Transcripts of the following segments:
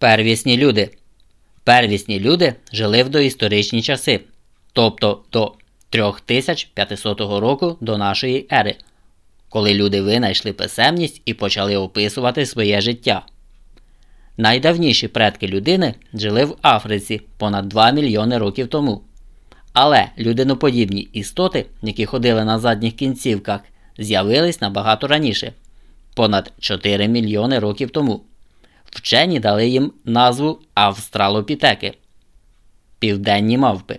Первісні люди. Первісні люди жили в доісторичні часи, тобто до 3500 року до нашої ери, коли люди винайшли писемність і почали описувати своє життя. Найдавніші предки людини жили в Африці понад 2 мільйони років тому. Але людиноподібні істоти, які ходили на задніх кінцівках, з'явились набагато раніше понад 4 мільйони років тому. Вчені дали їм назву австралопітеки південні мавпи.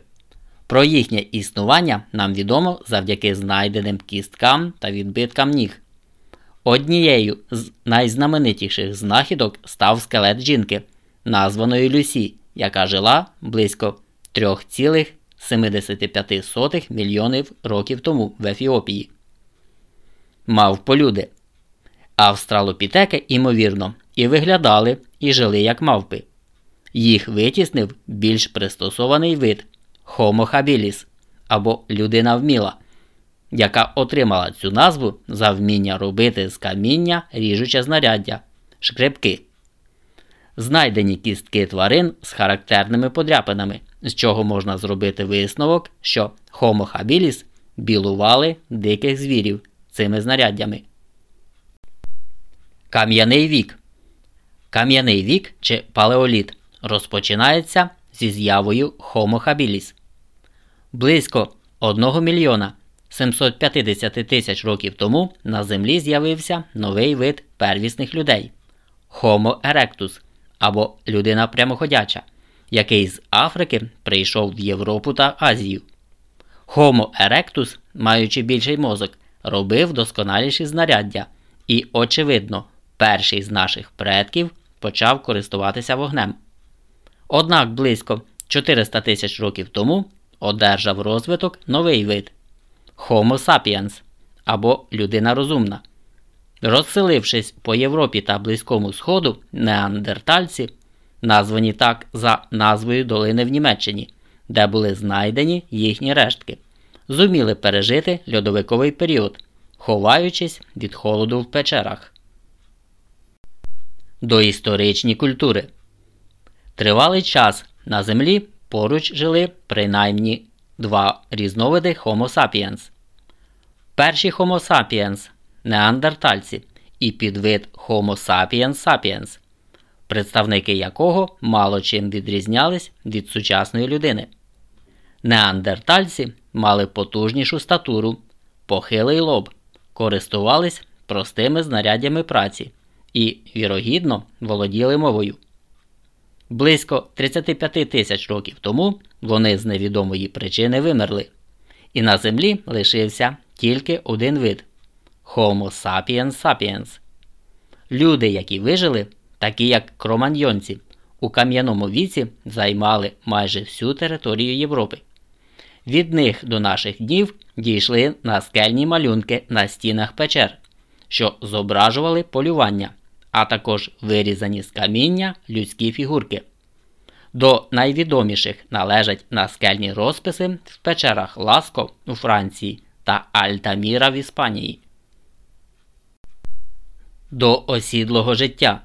Про їхнє існування нам відомо завдяки знайденим кісткам та відбиткам ніг. Однією з найзнаменитіших знахідок став скелет жінки, названої Люсі, яка жила близько 3,75 мільйонів років тому в Ефіопії. Мавполюди. Австралопітеки, імовірно, і виглядали, і жили як мавпи. Їх витіснив більш пристосований вид Homo habilis або людина вміла, яка отримала цю назву за вміння робити з каміння ріжуче знаряддя шкребки. Знайдені кістки тварин з характерними подряпинами, з чого можна зробити висновок, що Homo habilis білували диких звірів цими знаряддями. Кам'яний вік. Кам'яний вік чи палеоліт розпочинається зі з'явою Homo habilis. Близько 1 мільйона 750 тисяч років тому на Землі з'явився новий вид первісних людей Homo erectus або людина прямоходяча, який з Африки прийшов в Європу та Азію. Homo erectus, маючи більший мозок, робив досконаліші знаряддя і, очевидно, перший з наших предків почав користуватися вогнем. Однак близько 400 тисяч років тому одержав розвиток новий вид Homo sapiens або людина розумна. Розселившись по Європі та Близькому Сходу, неандертальці, названі так за назвою долини в Німеччині, де були знайдені їхні рештки, зуміли пережити льодовиковий період, ховаючись від холоду в печерах. Доісторичні культури Тривалий час на Землі поруч жили принаймні два різновиди Homo sapiens. Перші Homo sapiens неандертальці і підвид Homo sapiens sapiens, представники якого мало чим відрізнялись від сучасної людини. Неандертальці мали потужнішу статуру, похилий лоб, користувались простими знарядями праці і, вірогідно, володіли мовою. Близько 35 тисяч років тому вони з невідомої причини вимерли, і на землі лишився тільки один вид Homo sapiens sapiens. Люди, які вижили, такі як кроманьйонці, у кам'яному віці займали майже всю територію Європи. Від них до наших днів дійшли наскельні малюнки на стінах печер, що зображували полювання а також вирізані з каміння людські фігурки. До найвідоміших належать наскельні розписи в печерах Ласко у Франції та Альтаміра в Іспанії. До осідлого життя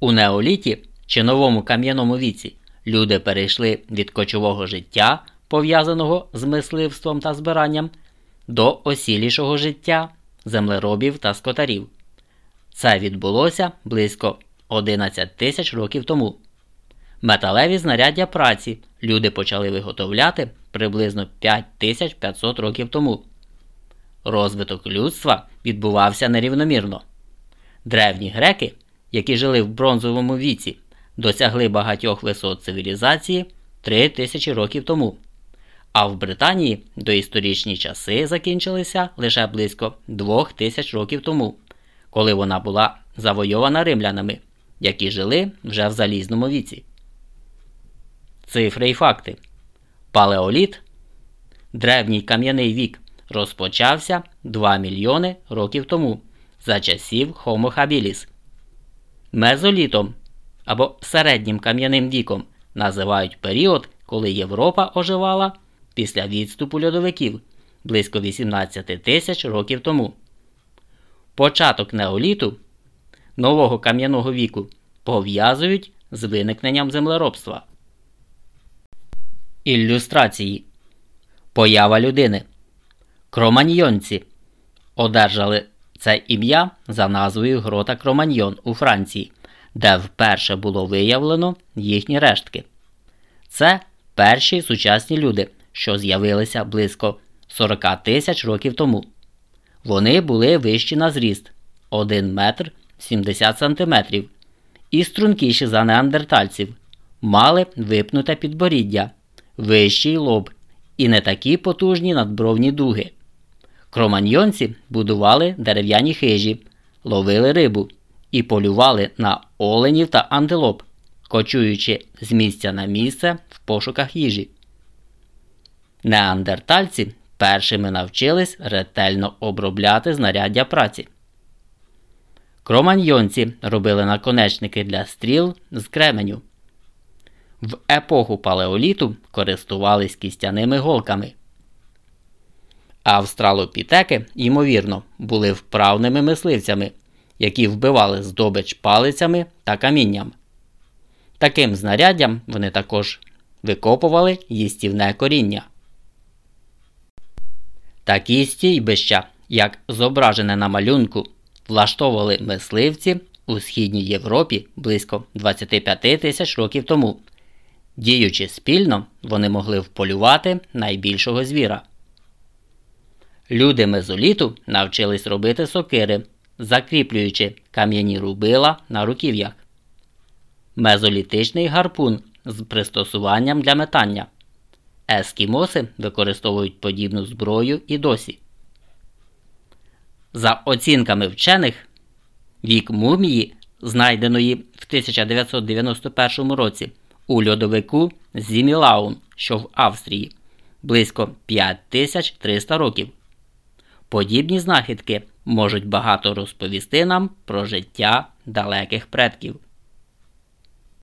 у неоліті чи новому кам'яному віці люди перейшли від кочового життя, пов'язаного з мисливством та збиранням, до осілішого життя землеробів та скотарів. Це відбулося близько 11 тисяч років тому. Металеві знаряддя праці люди почали виготовляти приблизно 5500 років тому. Розвиток людства відбувався нерівномірно. Древні греки, які жили в бронзовому віці, досягли багатьох висот цивілізації 3000 років тому. А в Британії доісторичні часи закінчилися лише близько 2000 років тому коли вона була завойована римлянами, які жили вже в залізному віці. Цифри і факти. Палеоліт, древній кам'яний вік, розпочався 2 мільйони років тому за часів Homo habilis. Мезолітом або середнім кам'яним віком називають період, коли Європа оживала після відступу льодовиків близько 18 тисяч років тому. Початок неоліту нового кам'яного віку пов'язують з виникненням землеробства. Ілюстрації Поява людини. Кроманьйонці одержали це ім'я за назвою Грота Кроманьйон у Франції, де вперше було виявлено їхні рештки. Це перші сучасні люди, що з'явилися близько 40 тисяч років тому. Вони були вищі на зріст 1 метр 70 сантиметрів і стрункіші за неандертальців, мали випнуте підборіддя, вищий лоб і не такі потужні надбровні дуги. Кроманьйонці будували дерев'яні хижі, ловили рибу і полювали на оленів та антилоп, кочуючи з місця на місце в пошуках їжі. Неандертальці першими навчились ретельно обробляти знаряддя праці. Кроманьйонці робили наконечники для стріл з кременю. В епоху палеоліту користувались кістяними голками. Австралопітеки, ймовірно, були вправними мисливцями, які вбивали здобич палицями та камінням. Таким знаряддям вони також викопували їстівне коріння. Такі стійбища, як зображене на малюнку, влаштовували мисливці у Східній Європі близько 25 тисяч років тому. Діючи спільно, вони могли вполювати найбільшого звіра. Люди мезоліту навчились робити сокири, закріплюючи кам'яні рубила на руків'ях. Мезолітичний гарпун з пристосуванням для метання. Ескімоси використовують подібну зброю і досі. За оцінками вчених, вік мумії, знайденої в 1991 році у льодовику Сімілаун, що в Австрії, близько 5300 років. Подібні знахідки можуть багато розповісти нам про життя далеких предків.